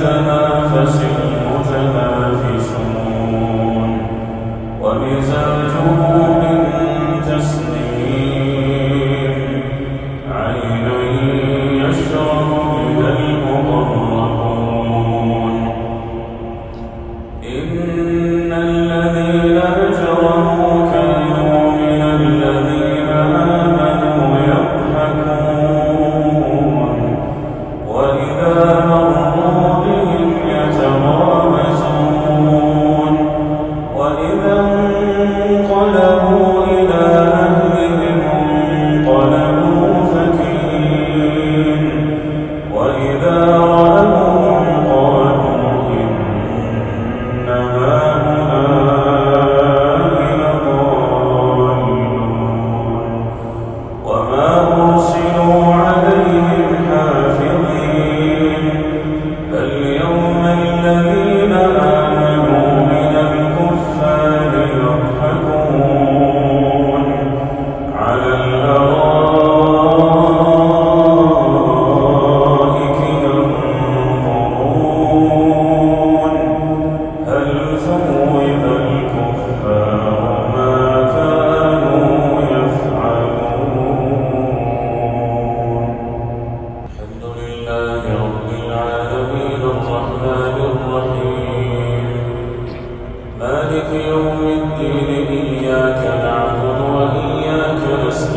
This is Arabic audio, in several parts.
يتنافس المتنافسون. ومزاجه the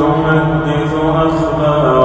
تحدث أخبارا